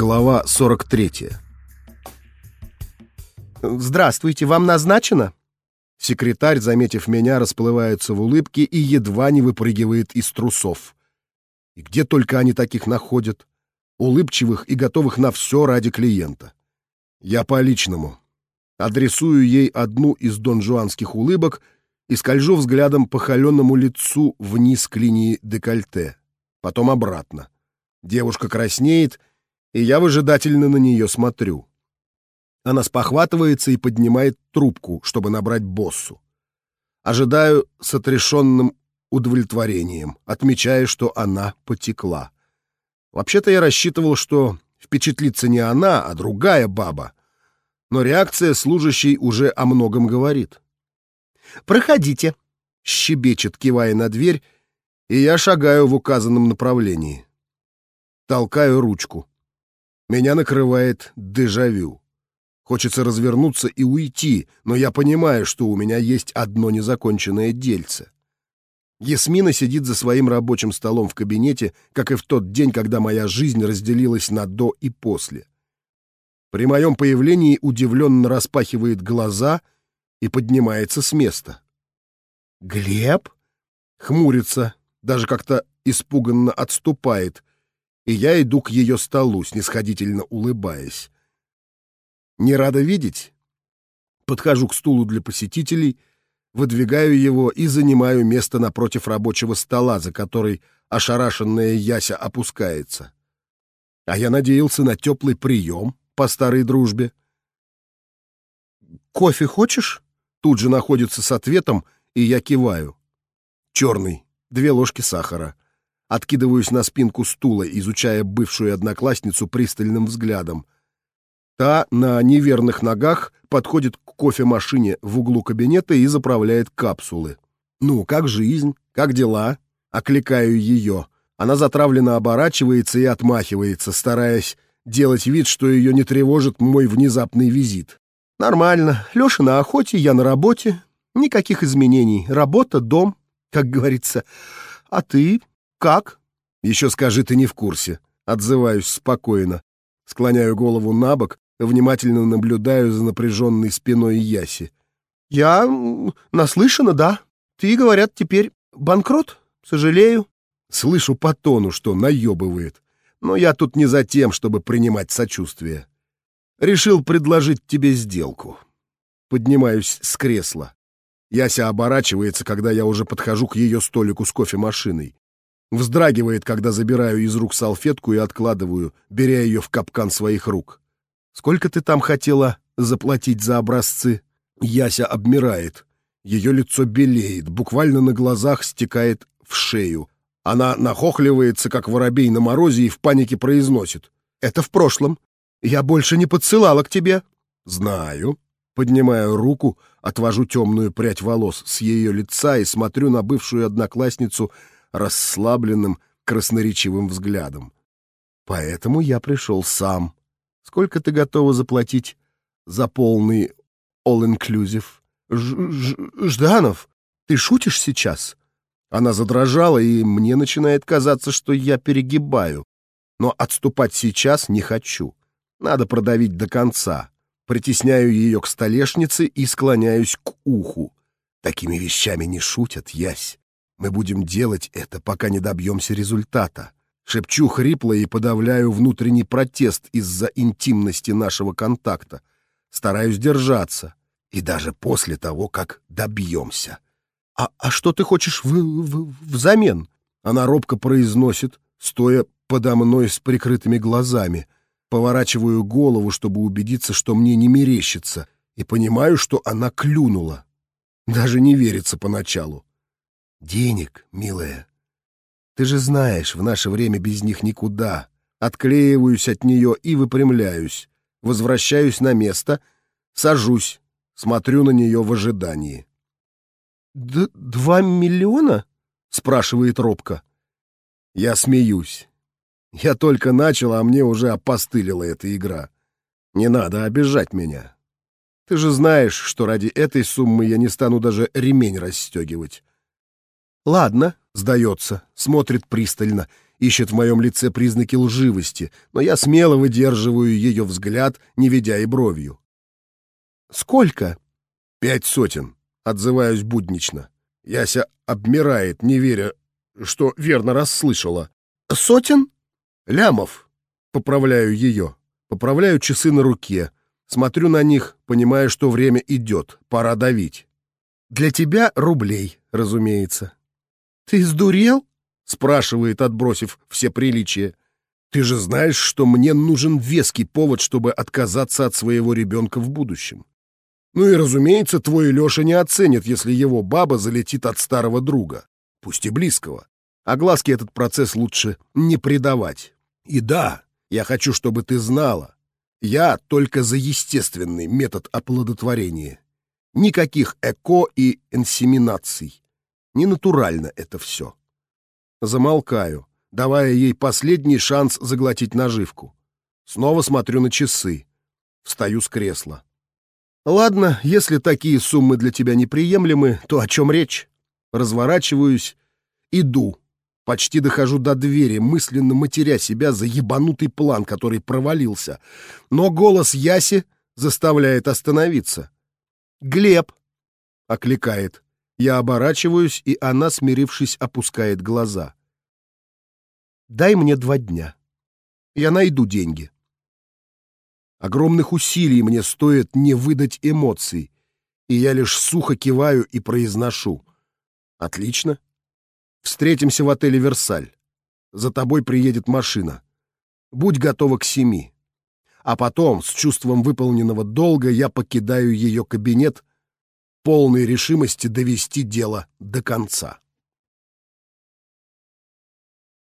Глава 43. «Здравствуйте, вам назначено?» Секретарь, заметив меня, расплывается в улыбке и едва не выпрыгивает из трусов. И где только они таких находят? Улыбчивых и готовых на все ради клиента. Я по личному. Адресую ей одну из донжуанских улыбок и скольжу взглядом по холеному лицу вниз к линии декольте. Потом обратно. Девушка краснеет, и я выжидательно на нее смотрю. Она спохватывается и поднимает трубку, чтобы набрать боссу. Ожидаю с отрешенным удовлетворением, отмечая, что она потекла. Вообще-то я рассчитывал, что впечатлится не она, а другая баба. Но реакция служащей уже о многом говорит. «Проходите», — щебечет, кивая на дверь, и я шагаю в указанном направлении. Толкаю ручку. Меня накрывает дежавю. Хочется развернуться и уйти, но я понимаю, что у меня есть одно незаконченное дельце. Ясмина сидит за своим рабочим столом в кабинете, как и в тот день, когда моя жизнь разделилась на «до» и «после». При моем появлении удивленно распахивает глаза и поднимается с места. «Глеб?» Хмурится, даже как-то испуганно отступает, и я иду к ее столу, снисходительно улыбаясь. Не рада видеть? Подхожу к стулу для посетителей, выдвигаю его и занимаю место напротив рабочего стола, за который ошарашенная Яся опускается. А я надеялся на теплый прием по старой дружбе. «Кофе хочешь?» Тут же находится с ответом, и я киваю. Черный, две ложки сахара. Откидываюсь на спинку стула, изучая бывшую одноклассницу пристальным взглядом — Та на неверных ногах подходит к кофемашине в углу кабинета и заправляет капсулы. «Ну, как жизнь? Как дела?» Окликаю ее. Она затравленно оборачивается и отмахивается, стараясь делать вид, что ее не тревожит мой внезапный визит. «Нормально. Леша на охоте, я на работе. Никаких изменений. Работа, дом, как говорится. А ты? Как?» «Еще скажи, ты не в курсе». Отзываюсь спокойно. Склоняю голову на бок, внимательно наблюдаю за напряженной спиной Яси. «Я наслышана, да. Ты, говорят, теперь банкрот? Сожалею». Слышу по тону, что наебывает. Но я тут не за тем, чтобы принимать сочувствие. Решил предложить тебе сделку. Поднимаюсь с кресла. Яся оборачивается, когда я уже подхожу к ее столику с кофемашиной. Вздрагивает, когда забираю из рук салфетку и откладываю, беря ее в капкан своих рук. Сколько ты там хотела заплатить за образцы? Яся обмирает. Ее лицо белеет, буквально на глазах стекает в шею. Она нахохливается, как воробей на морозе, и в панике произносит. «Это в прошлом. Я больше не подсылала к тебе». «Знаю». Поднимаю руку, отвожу темную прядь волос с ее лица и смотрю на бывшую одноклассницу расслабленным, красноречивым взглядом. «Поэтому я пришел сам». Сколько ты готова заплатить за полный all-inclusive? Жданов, ты шутишь сейчас? Она задрожала, и мне начинает казаться, что я перегибаю. Но отступать сейчас не хочу. Надо продавить до конца. Притесняю ее к столешнице и склоняюсь к уху. Такими вещами не шутят, Ясь. Мы будем делать это, пока не добьемся результата. Шепчу хрипло и подавляю внутренний протест из-за интимности нашего контакта. Стараюсь держаться. И даже после того, как добьемся. «А, а что ты хочешь в, в, взамен?» Она робко произносит, стоя подо мной с прикрытыми глазами. Поворачиваю голову, чтобы убедиться, что мне не мерещится, и понимаю, что она клюнула. Даже не верится поначалу. «Денег, милая», ты же знаешь, в наше время без них никуда. Отклеиваюсь от нее и выпрямляюсь. Возвращаюсь на место, сажусь, смотрю на нее в ожидании. Д «Два миллиона?» — спрашивает робко. Я смеюсь. Я только начал, а мне уже опостылила эта игра. Не надо обижать меня. Ты же знаешь, что ради этой суммы я не стану даже ремень расстегивать. Ладно, сдается, смотрит пристально, ищет в моем лице признаки лживости, но я смело выдерживаю ее взгляд, не ведя и бровью. «Сколько?» «Пять сотен», — отзываюсь буднично. Яся обмирает, не веря, что верно расслышала. «Сотен?» «Лямов», — поправляю ее. Поправляю часы на руке. Смотрю на них, понимая, что время идет, пора давить. Для тебя рублей, разумеется. «Ты сдурел?» — спрашивает, отбросив все приличия. «Ты же знаешь, что мне нужен веский повод, чтобы отказаться от своего ребенка в будущем. Ну и, разумеется, твой Леша не оценит, если его баба залетит от старого друга, пусть и близкого. А глазки этот процесс лучше не предавать. И да, я хочу, чтобы ты знала, я только за естественный метод оплодотворения. Никаких эко и инсеминаций. Не натурально это все. Замолкаю, давая ей последний шанс заглотить наживку. Снова смотрю на часы. Встаю с кресла. Ладно, если такие суммы для тебя неприемлемы, то о чем речь? Разворачиваюсь, иду. Почти дохожу до двери, мысленно матеря себя за ебанутый план, который провалился. Но голос Яси заставляет остановиться. «Глеб!» — окликает. Я оборачиваюсь, и она, смирившись, опускает глаза. «Дай мне два дня. Я найду деньги». Огромных усилий мне стоит не выдать эмоций, и я лишь сухо киваю и произношу. «Отлично. Встретимся в отеле «Версаль». За тобой приедет машина. Будь готова к семи а потом, с чувством выполненного долга, я покидаю ее кабинет, полной решимости довести дело до конца.